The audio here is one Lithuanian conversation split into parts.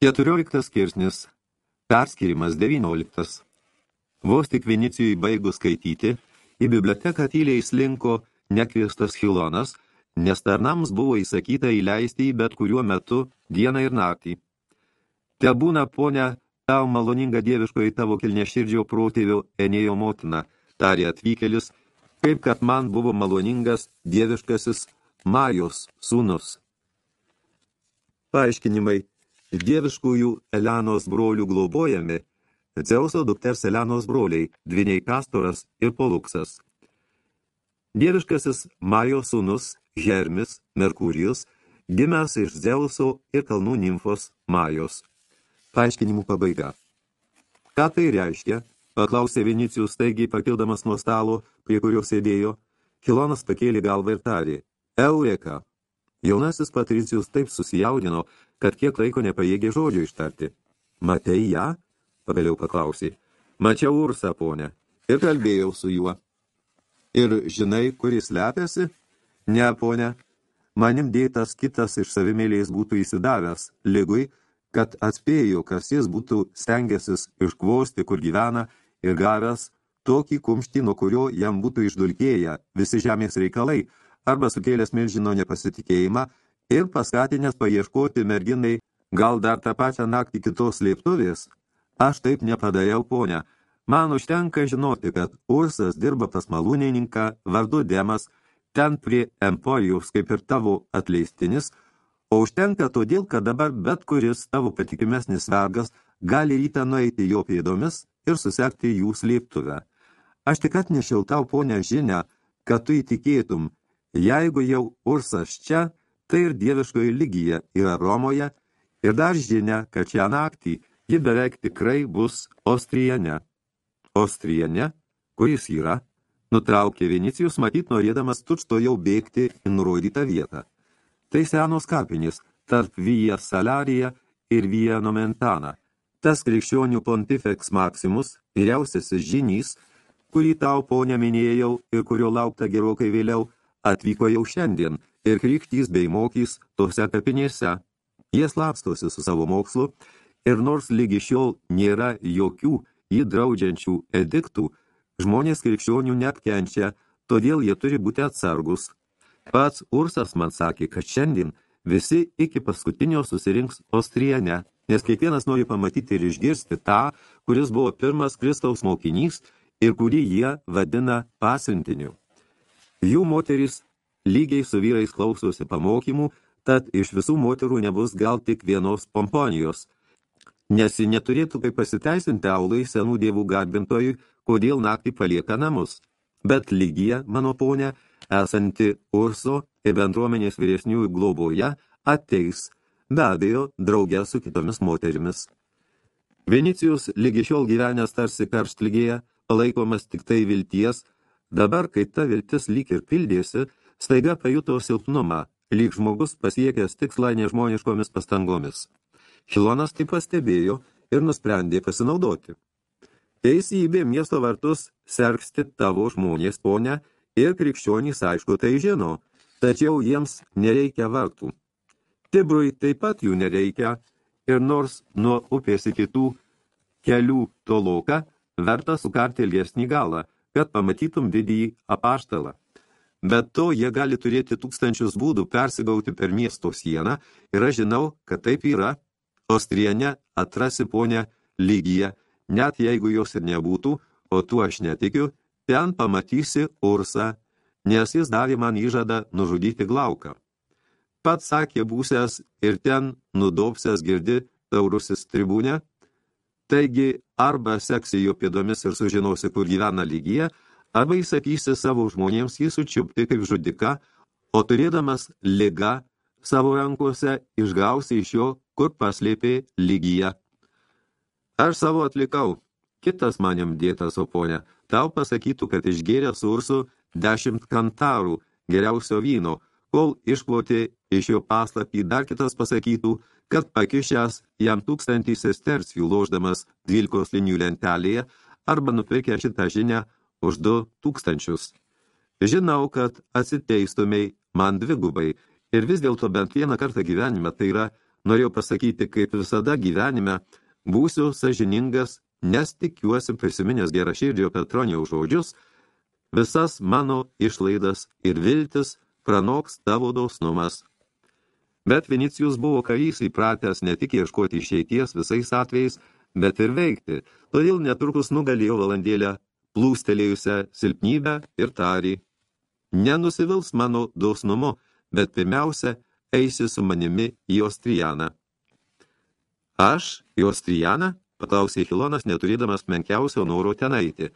14 skirsnis. Perskirimas 19. Vos tik Vinicijui baigus skaityti, į biblioteką tyliai slinko nekviestas Hilonas, nes tarnams buvo įsakyta įleisti jį bet kuriuo metu, dieną ir naktį. Te būna, ponia, tau maloninga dieviškoji tavo kilneširdžio protėvio Enėjo motina, tarė atvykėlis, kaip kad man buvo maloningas dieviškasis Majos sūnus. Paaiškinimai dieviškųjų Elenos brolių globojami, Dzeuso dukters Elenos broliai, dviniai Kastoras ir Poluksas. Dieviškasis Majo sūnus Hermis Merkurijus, gimęs iš Dzeuso ir kalnų nimfos Majos. Paaiškinimų pabaiga. Ką tai reiškia? Paklausė Vinicijus staigiai pakildamas nuo stalo, prie kurio sėdėjo. Kilonas pakėlė galvą ir tarė. Eureka! Jaunasis Patricijus taip susijaudino, kad kiek laiko nepajėgė žodžio ištarti. Matei ją? Pagaliau paklausė. Mačiau Ursą, ponė, ir kalbėjau su juo. Ir žinai, kuris lepiasi? Ne, ponė. Manim dėtas kitas iš savimėlės būtų įsidavęs, ligui, kad atspėjo, kas jis būtų stengęsis iškvosti, kur gyvena, ir gavęs tokį kumštį, nuo kurio jam būtų išdulkėję visi žemės reikalai, arba sukėlęs milžino nepasitikėjimą ir paskatinęs paieškoti merginai gal dar tą pačią naktį kitos slėptuvės, aš taip nepadariau, ponia. Man užtenka žinoti, kad Ursas dirba pas malūnininką vardu Demas, ten prie Emporijos kaip ir tavo atleistinis, o užtenka todėl, kad dabar bet kuris tavo patikimesnis vergas gali rytą nueiti jo pėdomis ir susekti jų slėptuvę. Aš tik atnešiau tau, ponia, žinę, kad tu įtikėtum, jeigu jau Ursas čia, tai ir dieviškoji lygija yra Romoje, ir dar žinia, kad šią naktį ji beveik tikrai bus Ostrijane. Ostrijane, kuris yra, nutraukė Vinicijus, matyt norėdamas tučto jau bėgti į nurodytą vietą. Tai senos kapinės tarp Vija Salarija ir Vija Nomentana. Tas krikščionių pontifex Maximus, vyriausiasis žinys, kurį tau ponę minėjau ir kurio laukta gerokai vėliau, atvyko jau šiandien ir krikštys bei mokys tose kapinėse. Jie slapstosi su savo mokslu ir nors lygi šiol nėra jokių jį draudžiančių ediktų, žmonės krikščionių neapkenčia, todėl jie turi būti atsargus. Pats Ursas man sakė, kad šiandien visi iki paskutinio susirinks Ostrijane, nes kiekvienas nori pamatyti ir išgirsti tą, kuris buvo pirmas Kristaus mokinys ir kurį jie vadina pasiuntiniu. Jų moteris lygiai su vyrais klausosi pamokymų, tad iš visų moterų nebus gal tik vienos pomponijos, nes ji neturėtų kaip pasiteisinti aulai senų dievų garbintojui, kodėl naktį palieka namus. Bet lygija, mano ponė, esanti Urso ir bendruomenės vyresniųjų globoje, ateis, be abejo, draugė su kitomis moterimis. Vinicijus lygi šiol gyvenęs tarsi karštligėje, palaikomas tik tai vilties, dabar, kai ta viltis lyg ir pildėsi, staiga pajuto silpnumą, lyg žmogus pasiekęs tikslą nežmoniškomis pastangomis. Hilonas tai pastebėjo ir nusprendė pasinaudoti. Teisybė miesto vartus sergsti tavo žmonės, ponia, ir krikščionys aišku tai žino, tačiau jiems nereikia vartų. Tibrui taip pat jų nereikia, ir nors nuo upės iki tų kelių toloka, verta sukarti ilgesnį galą, kad pamatytum didįjį apaštalą. Bet to jie gali turėti tūkstančius būdų persigauti per miesto sieną ir aš žinau, kad taip yra. Ostrijane atrasi ponę lygiją, net jeigu jos ir nebūtų, o tuo aš netikiu, ten pamatysi Ursą, nes jis davė man įžadą nužudyti Glauką. Pats sakė būsęs ir ten nudopsęs girdi taurusis tribūne, taigi arba seksi jo pėdomis ir sužinosi, kur gyvena lygija, arba įsakysi savo žmonėms jį sučiupti kaip žudika, o turėdamas ligą savo rankose išgausi iš jo, kur paslėpė lygyje. Aš savo atlikau, kitas manim dėtas oponė, tau pasakytų, kad išgėrė sursų dešimt kantarų geriausio vyno, kol iškloti iš jo paslapį dar kitas pasakytų, kad pakišęs jam tūkstantį sestercijų loždamas dvylikos linijų lentelėje arba nupirkę šitą žinę už du tūkstančius. Žinau, kad atsiteistumiai man dvigubai ir vis dėlto bent vieną kartą gyvenime, tai yra norėjau pasakyti, kaip visada gyvenime, būsiu sažiningas, nes tikiuosi prisiminęs geraširdžio Petronijaus žodžius, visas mano išlaidas ir viltis pranoks tavo dosnumas. Bet Vinicijus buvo karys įpratęs ne tik ieškoti išeities visais atvejais, bet ir veikti, todėl netrukus nugalėjo valandėlę plūstelėjusią silpnybę ir tarį. Nenusivils mano dosnumu, bet pirmiausia, eisi su manimi į Ostrijaną. Aš į Ostrijaną? paklausė Hilonas, neturėdamas menkiausio noro tenaiti.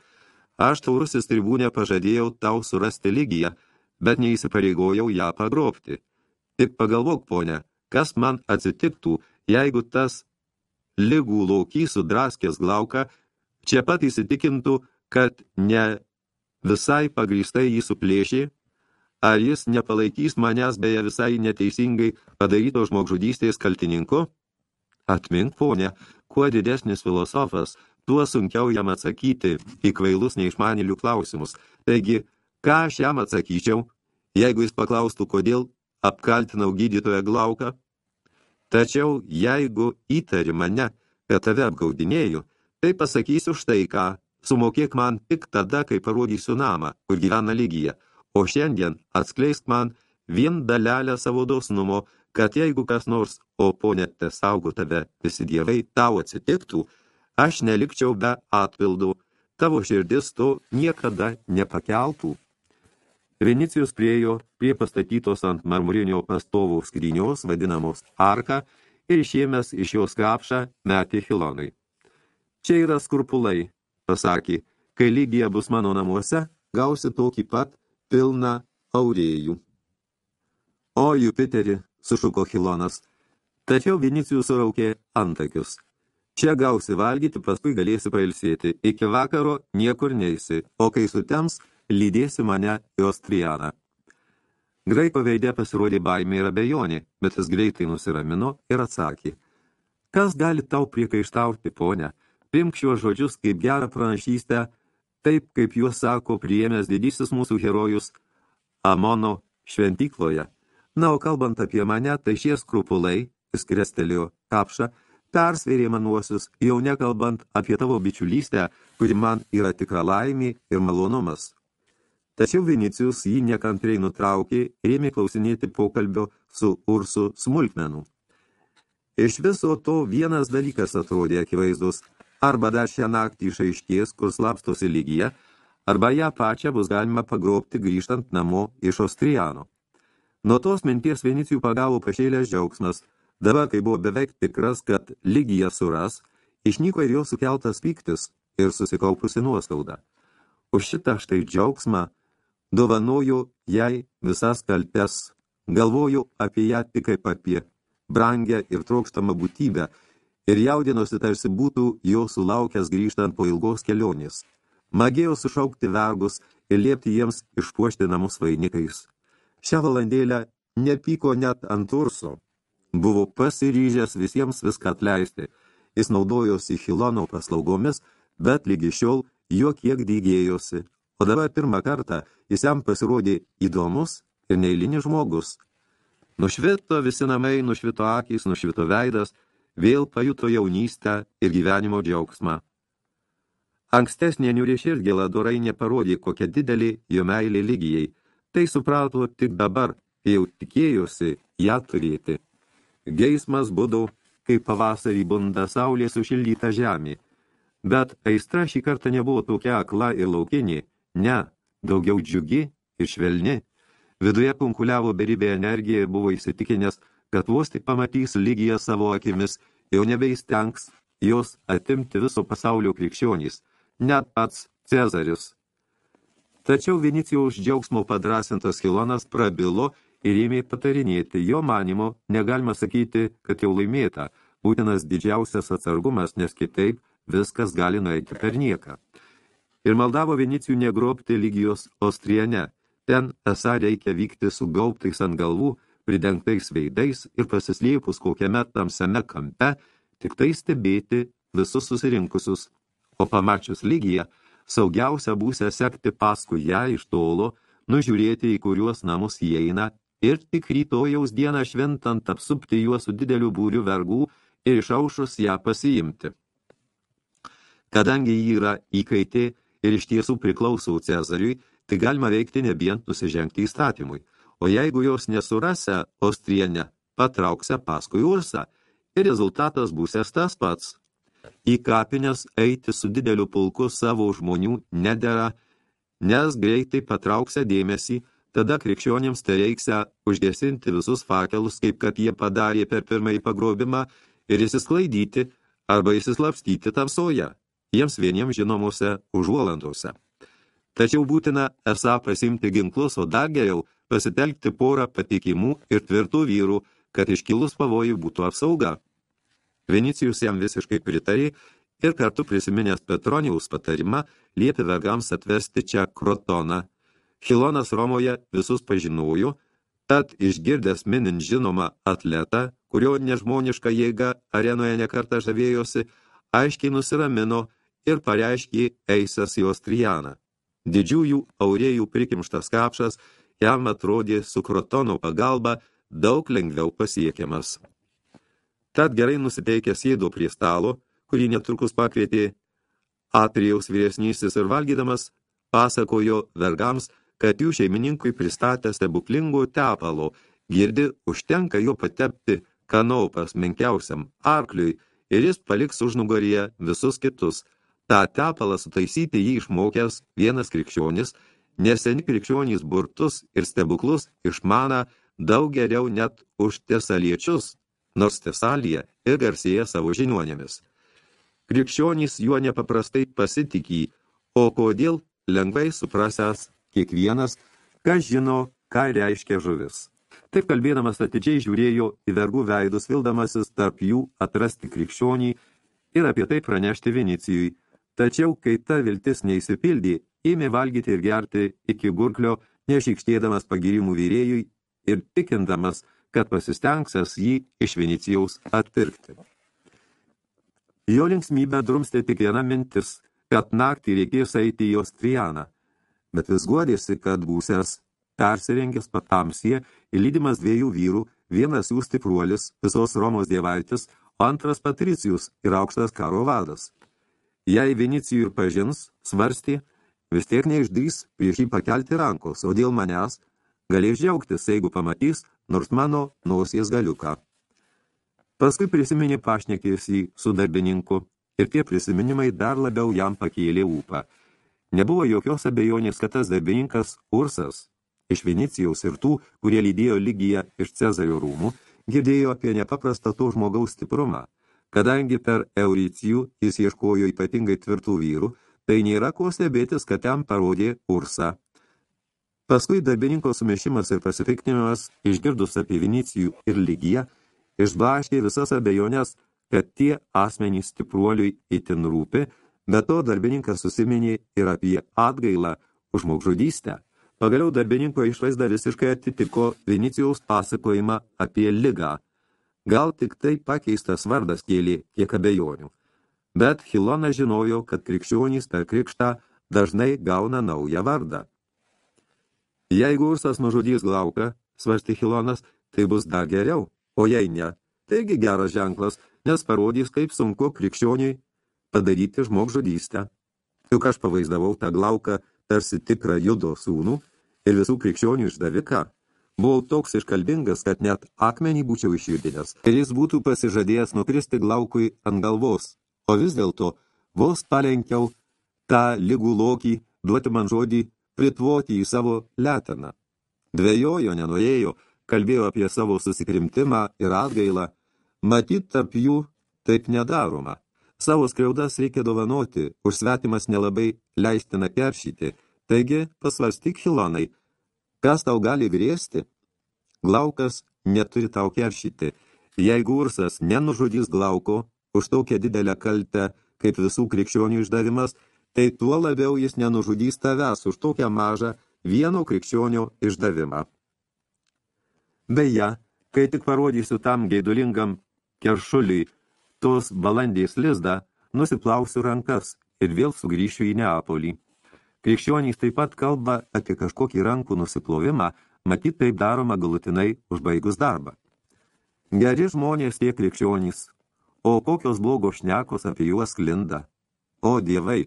Aš taurusis tribūnė pažadėjau tau surasti lygiją, bet neįsipareigojau ją pagrobti. Tik pagalvok, ponė, kas man atsitiktų, jeigu tas lygų laukys sudraskęs glauką čia pat įsitikintų, kad ne visai pagrįstai jį suplėšė, ar jis nepalaikys manęs beje visai neteisingai padaryto žmogžudystės kaltininko? Atmink, ponė, kuo didesnis filosofas, tuo sunkiau jam atsakyti į kvailus neišmanėlių klausimus. Taigi, ką aš jam atsakyčiau, jeigu jis paklaustų, kodėl apkaltinau gydytoją Glauką? Tačiau, jeigu įtari mane, kad tave apgaudinėju, tai pasakysiu štai ką, sumokėk man tik tada, kai parodysiu namą, kur gyvena lygija, o šiandien atskleisk man vien dalelę savo dosnumo, kad jeigu kas nors, o ponė te saugo tave visi dievai, tau atsitiktų, aš nelikčiau be atpildų, tavo širdis to niekada nepakeltų. Vinicijus priejo prie pastatytos ant marmurinio pastovų skrynios, vadinamos arka, ir išėmęs iš jos krapšą metė Hilonui. Čia yra skurpulai, pasakė, kai lygija bus mano namuose, gausi tokį pat pilną aurėjų. O, Jupiteri, sušuko Hilonas, tačiau Vinicijus suraukė antakius. Čia gausi valgyti, paskui galėsi pailsėti. Iki vakaro niekur neisi, o kai sutems, lydėsi mane į Ostrijaną. Graiko veidė pasirodė baimė ir abejonė, bet jis greitai nusiramino ir atsakė. Kas gali tau priekaištauti, ponia? Primk šiuos žodžius kaip gerą pranašystę, taip kaip juos sako priėmęs didysis mūsų herojus Amono šventykloje. Na, o kalbant apie mane, tai šie skrupulai, jis krestelėjo kapšą, persvėrė manuosius, jau nekalbant apie tavo bičiulystę, kuri man yra tikra laimė ir malonumas. Tačiau Vinicijus jį nekantriai nutraukė ir ėmė klausinėti pokalbio su Ursu smulkmenų. Iš viso to vienas dalykas atrodė akivaizdus, arba dar šią naktį išaiškės, kur slapstosi lygija, arba ją pačią bus galima pagrobti grįžtant namo iš Ostrijano. Nuo tos minties Vinicijų pagavo pašėlės džiaugsmas, dabar, kai buvo beveik tikras, kad lygija suras, išnyko ir jo sukeltas pyktis ir susikaupusi nuoskauda. Už šitą štai džiaugsmą dovanoju jai visas kaltes, galvoju apie ją tik kaip apie brangę ir trokštamą būtybę ir jaudinosi tarsi būtų jo sulaukęs grįžtant po ilgos kelionės. Magėjo sušaukti vergus ir liepti jiems išpuošti namus vainikais. Šią valandėlę nepyko net ant urso. Buvo pasiryžęs visiems viską atleisti. Jis naudojosi Hilono paslaugomis, bet lygi šiol juo kiek dygėjosi, O dabar pirmą kartą jis jam pasirodė įdomus ir neįlinis žmogus. Nušvito visi namai, nušvito akys, nušvito veidas, vėl pajuto jaunystę ir gyvenimo džiaugsmą. Ankstesnė niurė širdgėla dorai neparodė, kokia didelė jo meilė lygijai. Tai suprato tik dabar, jau tikėjosi ją turėti. Geismas būdų, kaip pavasarį bunda saulė sušildyta žemė. Bet aistra šį kartą nebuvo tokia akla ir laukinė, Ne, daugiau džiugi ir švelni. Viduje kunkuliavo beribė energija ir buvo įsitikinęs, kad vos tik pamatys lygiją savo akimis, jau nebeįstengs jos atimti viso pasaulio krikščionys, net pats Cezaris. Tačiau Vinicijaus džiaugsmo padrasintas Hilonas prabilo ir ėmė patarinėti. Jo manimo negalima sakyti, kad jau laimėta, būtinas didžiausias atsargumas, nes kitaip viskas gali nueiti per nieką ir maldavo Vinicijų negrobti lygijos Ostriene. Ten esą reikia vykti su gaubtais ant galvų, pridengtais veidais ir pasislėpus kokiame tamsiame kampe, tik tai stebėti visus susirinkusius. O pamačius lygiją, saugiausia būsė sekti paskui ją iš tolo, nužiūrėti, į kuriuos namus įeina ir tik rytojaus dieną šventant apsupti juos su dideliu būriu vergų ir išaušus ją pasiimti. Kadangi jį yra įkaitė ir iš tiesų priklauso Cezariui, tai galima veikti nebijant nusižengti įstatymui. O jeigu jos nesurase, Ostrienė patrauksia paskui Ursą ir rezultatas būsės tas pats. Į kapinės eiti su dideliu pulku savo žmonių nedera, nes greitai patrauksia dėmesį, tada krikščionėms tai reiksia užgesinti visus fakelus, kaip kad jie padarė per pirmąjį pagrobimą, ir įsisklaidyti arba įsislapstyti tamsoje, jiems vieniems žinomose užuolandose. Tačiau būtina esą pasimti ginklus, o dar geriau pasitelkti porą patikimų ir tvirtų vyrų, kad iškilus pavojų būtų apsauga. Vinicijus jam visiškai pritarė ir kartu prisiminęs Petronijaus patarimą liepė vergams atvesti čia Krotoną. Hilonas Romoje visus pažinojo, tad išgirdęs minint žinomą atletą, kurio nežmoniška jėga arenoje nekartą žavėjosi, aiškiai nusiramino ir pareiškė eisas jos trijaną. Didžiųjų aurėjų prikimštas kapšas jam atrodė su krotono pagalba daug lengviau pasiekiamas. Tad gerai nusiteikęs sėdo prie stalo, kurį netrukus pakvietė Atrijaus vyresnysis ir valgydamas, pasakojo vergams, kad jų šeimininkui pristatė stebuklingo tepalo, girdi, užtenka jo patepti kanopas menkiausiam arkliui ir jis paliks už nugaryje visus kitus. Ta tepalą sutaisyti jį išmokęs vienas krikščionis, neseni krikščionys burtus ir stebuklus išmana daug geriau net už tesaliečius, nors tesalija ir garsėja savo žiniuonėmis. Krikščionys juo nepaprastai pasitikį, o kodėl lengvai suprasęs kiekvienas, kas žino, ką reiškia žuvis. Taip kalbėdamas atidžiai žiūrėjo į vergų veidus, vildamasis tarp jų atrasti krikščionį ir apie tai pranešti Vinicijui. Tačiau, kai ta viltis neįsipildė, ėmė valgyti ir gerti iki gurklio, nešykštėdamas pagirimų vyrėjui ir tikindamas, kad pasistengsęs jį iš Vinicijaus atpirkti. Jo linksmybę drumstė tik viena mintis, kad naktį reikės eiti į Ostrianą, bet vis guodėsi, kad būsęs persirengęs patamsie ir lydimas dviejų vyrų, vienas jų stipruolis, visos Romos dievaitis, o antras patricijus ir aukštas karo vadas. Jei Vinicijų ir pažins, svarstė, vis tiek neišdrys prieš jį pakelti rankos, o dėl manęs galės džiaugtis, jeigu pamatys, nors mano nosies galiuką. Paskui prisiminė pašnekėsi su darbininku ir tie prisiminimai dar labiau jam pakėlė ūpą. Nebuvo jokios abejonės, kad tas darbininkas Ursas iš Venecijaus ir tų, kurie lydėjo lygiją iš Cezario rūmų, girdėjo apie nepaprastą to žmogaus stiprumą. Kadangi per Euricijų jis ieškojo ypatingai tvirtų vyrų, tai nėra ko stebėtis, kad ten parodė Ursą. Paskui darbininko sumešimas ir pasipiktinimas, išgirdus apie Vinicijų ir lygiją, išblaškė visas abejonės, kad tie asmenys stipruoliui itin rūpi, bet to darbininkas susiminė ir apie atgailą žmogžudystę. Pagaliau darbininko išvaizda visiškai atitiko Vinicijaus pasakojimą apie ligą. Gal tik tai pakeistas vardas kėlė kiek abejonių. Bet Hilona žinojo, kad krikščionys per krikštą dažnai gauna naują vardą. Jeigu Ursas nužudys Glauką, svarstė Hilonas, tai bus dar geriau, o jei ne, taigi geras ženklas, nes parodys, kaip sunku krikščioniui padaryti žmogžudystę. Juk aš pavaizdavau tą Glauką tarsi tikrą judo sūnų, ir visų krikščionių išdaviką, buvau toks iškalbingas, kad net akmenį būčiau išjudinęs, ir jis būtų pasižadėjęs nukristi glaukui ant galvos, o vis dėlto vos palenkiau tą lygų lokį, duoti man žodį, pritvoti į savo leteną. Dvejojo, nenorėjo, kalbėjo apie savo susikrimtimą ir atgailą, matyt, tarp jų taip nedaroma. Savo skriaudas reikia dovanoti, už svetimas nelabai leistina keršyti, Taigi, pasvarstyk, Hilonai, kas tau gali grėsti? Glaukas neturi tau keršyti. Jeigu Ursas nenužudys Glauko už tokią didelę kaltę, kaip visų krikščionių išdavimas, tai tuo labiau jis nenužudys tavęs už tokią mažą vieno krikščionio išdavimą. Beje, kai tik parodysiu tam geidulingam keršuliui tos balandės lizdą, nusiplausiu rankas ir vėl sugrįšiu į Neapolį. Krikščionys taip pat kalba apie kažkokį rankų nusiplovimą, matyt taip daroma galutinai užbaigus darbą. Geri žmonės tie krikščionys, o kokios blogos šnekos apie juos klinda. O dievai,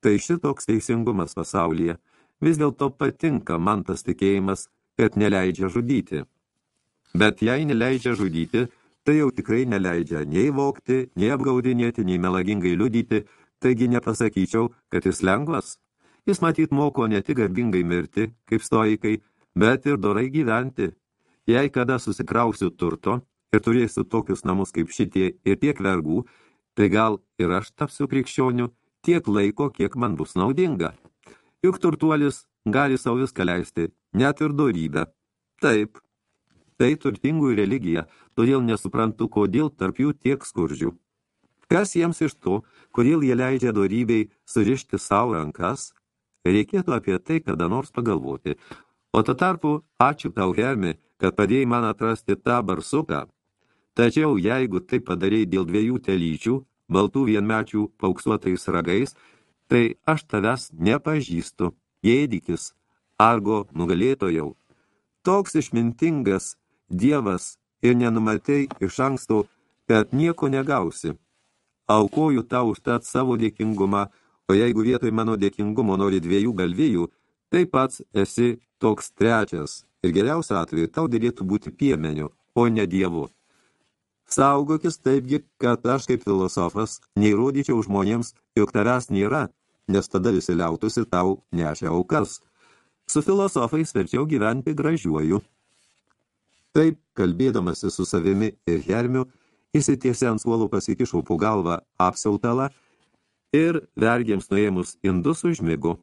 tai šitoks teisingumas pasaulyje, vis dėlto patinka man tas tikėjimas, kad neleidžia žudyti. Bet jei neleidžia žudyti, tai jau tikrai neleidžia nei vokti, nei apgaudinėti, nei melagingai liudyti, taigi nepasakyčiau, kad jis lengvas. Jis matyt moko ne tik garbingai mirti, kaip stoikai, bet ir dorai gyventi. Jei kada susikrausiu turto ir turėsiu tokius namus kaip šitie ir tiek vergų, tai gal ir aš tapsiu krikščioniu tiek laiko, kiek man bus naudinga. Juk turtuolis gali savo viską leisti, net ir dorybę. Taip, tai turtingų religija, todėl nesuprantu, kodėl tarp jų tiek skurdžių. Kas jiems iš to, kodėl jie leidžia dorybei surišti savo rankas, reikėtų apie tai kada nors pagalvoti. O to tarpu, ačiū tau, Hermi, kad padėjai man atrasti tą barsuką. Tačiau jeigu tai padarėjai dėl dviejų telyčių, baltų vienmečių pauksuotais ragais, tai aš tavęs nepažįstu, jėdikis, argo nugalėtojau. Toks išmintingas Dievas ir nenumatei iš anksto, kad nieko negausi. Aukoju tau užtat savo dėkingumą, o jeigu vietoj mano dėkingumo nori dviejų galvijų, tai pats esi toks trečias ir geriausia atveju tau dėlėtų būti piemeniu, o ne dievu. Saugokis taipgi, kad aš kaip filosofas neįrodyčiau žmonėms, jog tavęs nėra, nes tada visi liautųsi tau nešia aukas. Su filosofais verčiau gyventi gražiuoju, Taip, kalbėdamasi su savimi ir Hermiu, įsitiesė ant suolų pasikišau po galvą apsiautalą ir vergiems nuėmus indus užmigo.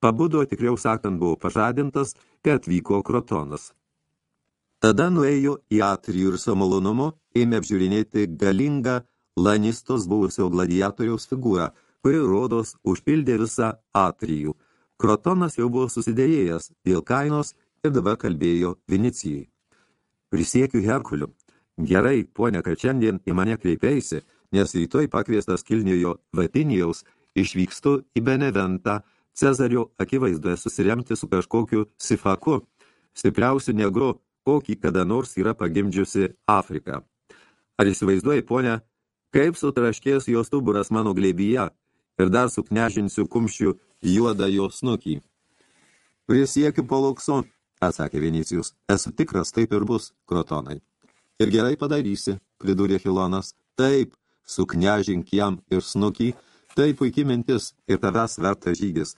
Pabudo, tikriau sakant, buvo pažadintas, kad vyko krotonas. Tada nuėjo į atrijų ir savo malonumu, ėmė apžiūrinėti galingą Lanistos buvusio gladiatoriaus figūrą, kuri rodos užpildė visą atrijų. Krotonas jau buvo susidėjėjęs dėl kainos ir dabar kalbėjo Vinicijai. Prisiekiu Herkuliu. Gerai, ponia, kad šiandien į mane kreipeisi, nes rytoj pakviestas Kilnijojo Vatinijaus išvykstu į Beneventą, Cezario akivaizdoje susiremti su kažkokiu sifaku, stipriausiu negru, kokį kada nors yra pagimdžiusi Afrika. Ar įsivaizduoji, ponia, kaip sutraškės jos stuburas mano glėbyje ir dar suknežinsiu kumščiu juodą jo snukį. Prisiekiu poluksu, atsakė Vinicijus. Esu tikras, taip ir bus, krotonai. Ir gerai padarysi, pridūrė Hilonas. Taip, suknežink jam ir snukį, tai puikiai mintis ir tavęs verta žygis.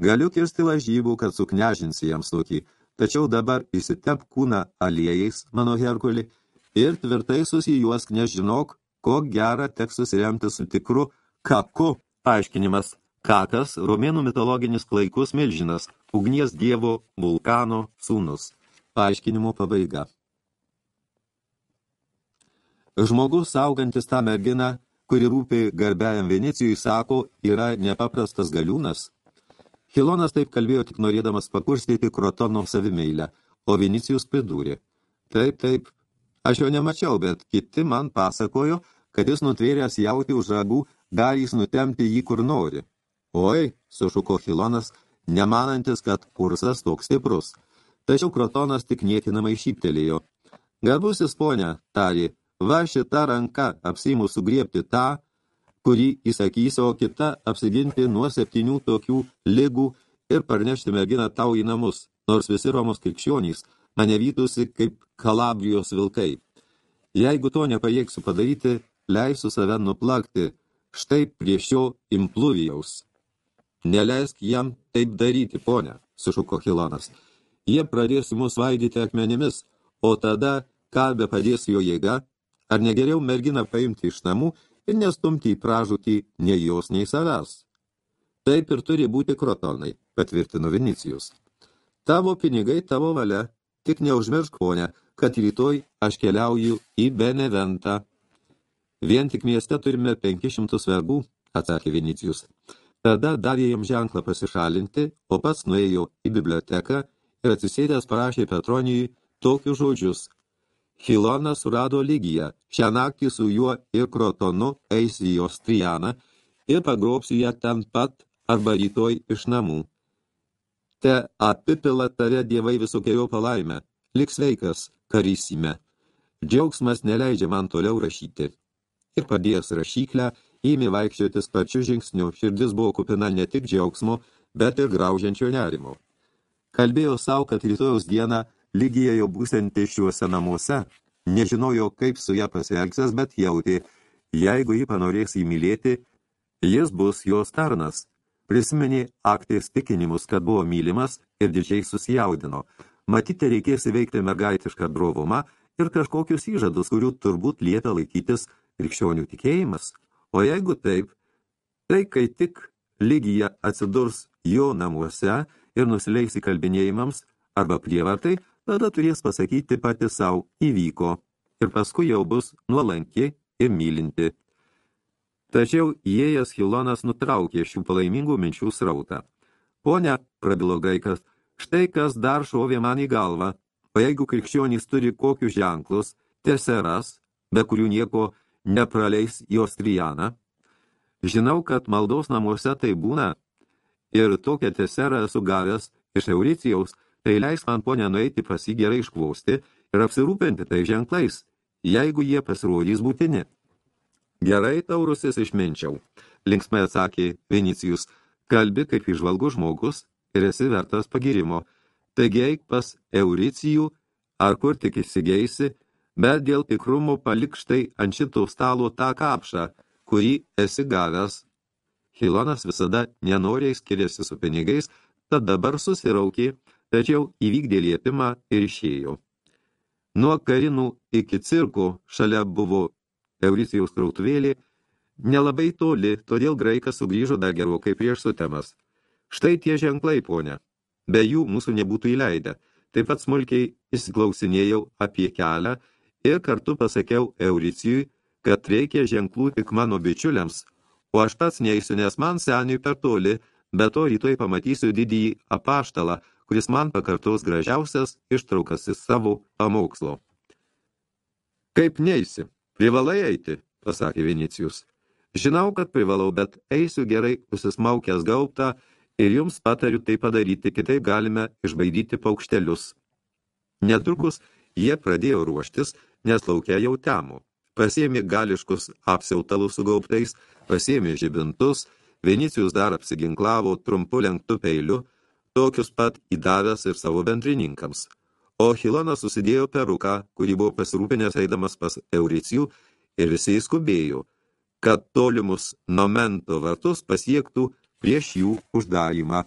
Galiu kirsti lažybų, kad suknežinsi jam snukį, tačiau dabar įsitep kūną aliejais, mano Herkuli, ir tvirtai susijuosk, nežinok, ko gera teks susiremti su tikru kaku. Aiškinimas Kakas, romėnų mitologinis klaikus milžinas, ugnies dievo vulkano sūnus. Paaiškinimo pabaiga. Žmogus saugantis tą merginą, kuri rūpi garbiajam Venecijui, sako, yra nepaprastas galiūnas. Hilonas taip kalbėjo tik norėdamas pakurstyti Krotono savimeilę, o Vinicijus pridūrė. Taip, taip, aš jo nemačiau, bet kiti man pasakojo, kad jis nutvėręs jauti už ragų, galės nutemti jį kur nori. Oi, sušuko Hilonas, nemanantis, kad kursas toks stiprus. Tačiau Krotonas tik niekinamai šyptelėjo. Garbusis ponia, tarė, va šita ranka apsimu sugriepti tą, kurį įsakysi, o kita apsiginti nuo septynių tokių lygų ir parnešti merginą tau į namus, nors visi Romos krikščionys mane vytusi kaip kalabrijos vilkai. Jeigu to nepajėgsiu padaryti, leisiu save nuplakti, štai prie šio impluvijaus. Neleisk jam taip daryti, ponia, sušuko Hilonas. Jie pradės mus vaidyti akmenimis, o tada, ką be padės jo jėga, ar negeriau merginą paimti iš namų ir nestumti į pražūtį nei jos, nei savęs. Taip ir turi būti krotonai, patvirtino Vinicijus. Tavo pinigai, tavo valia, tik neužmiršk, ponia, kad rytoj aš keliauju į Beneventą. Vien tik mieste turime 500 vergų, atsakė Vinicijus. Tada davė jam ženklą pasišalinti, o pats nuėjo į biblioteką ir atsisėdęs parašė Petronijui tokius žodžius. Hilonas surado lygiją, šią naktį su juo ir krotonu eis į jos trianą ir pagrobsiu ją ten pat arba rytoj iš namų. te apipila tave dievai visokiojo palaime, lik sveikas, karysime. Džiaugsmas neleidžia man toliau rašyti. Ir padėjęs rašyklę, ėmė vaikščioti sparčiu žingsniu, širdis buvo kupina ne tik džiaugsmo, bet ir graužiančio nerimo. Kalbėjo savo, kad rytojaus dieną Lygija jau būsianti šiuose namuose, nežinojo, kaip su ją pasielgsės, bet jautė, jeigu jį panorės įmylėti, jis bus jos tarnas. Prisimenė aktės tikinimus, kad buvo mylimas ir didžiai susijaudino. Matyti reikės įveikti mergaitišką drovumą ir kažkokius įžadus, kurių turbūt liepia laikytis krikščionių tikėjimas. O jeigu taip, tai kai tik Lygija atsidurs jo namuose ir nusileis į kalbinėjimams arba prievartai, tada turės pasakyti pati savo įvyko ir paskui jau bus nuolanki ir mylinti. Tačiau įėjęs Hilonas nutraukė šių palaimingų minčių srautą. Pone, prabilo graikas, štai kas dar šovė man į galvą, o jeigu krikščionys turi kokius ženklus, teseras, be kurių nieko nepraleis jos trijaną, žinau, kad maldos namuose tai būna, ir tokią teserą esu gavęs iš Euricijaus, tai leis man ponę nueiti pas jį gerai išklausti ir apsirūpinti tai ženklais, jeigu jie pasirodys būtini. Gerai, taurusis išminčiau, linksmai atsakė Vinicijus, kalbi kaip išvalgus žmogus ir esi vertas pagirimo. Taigi eik pas Euricijų, ar kur tik įsigeisi, bet dėl tikrumo palik štai ant šito stalo tą kapšą, kurį esi gavęs. Hilonas visada nenoriai skiriasi su pinigais, tad dabar susiraukė, tačiau įvykdė liepimą ir išėjo. Nuo karinų iki cirko šalia buvo Euricijaus krautuvėlė, nelabai toli, todėl graikas sugrįžo dar gerokai prieš sutemas. Štai tie ženklai, ponia. Be jų mūsų nebūtų įleidę. Taip pat smulkiai įsiklausinėjau apie kelią ir kartu pasakiau Euricijui, kad reikia ženklų tik mano bičiuliams, o aš pats neįsiu, nes man seniui per toli, bet to rytoj pamatysiu didįjį apaštalą, kuris man pakartos gražiausias ištraukas iš savo pamokslo. Kaip neisi? Privalai eiti, pasakė Vinicijus. Žinau, kad privalau, bet eisiu gerai užsismaukęs gaubtą ir jums patariu tai padaryti, kitaip galime išbaidyti paukštelius. Netrukus jie pradėjo ruoštis, nes laukia jau temo. Pasėmė gališkus apsiautalus su gaubtais, pasėmė žibintus, Vinicijus dar apsiginklavo trumpu lenktu peiliu, tokius pat įdavęs ir savo bendrininkams. O Hilonas susidėjo peruką, kurį buvo pasirūpinęs eidamas pas Euricijų, ir visi įskubėjo, kad tolimus nomento vartus pasiektų prieš jų uždarymą.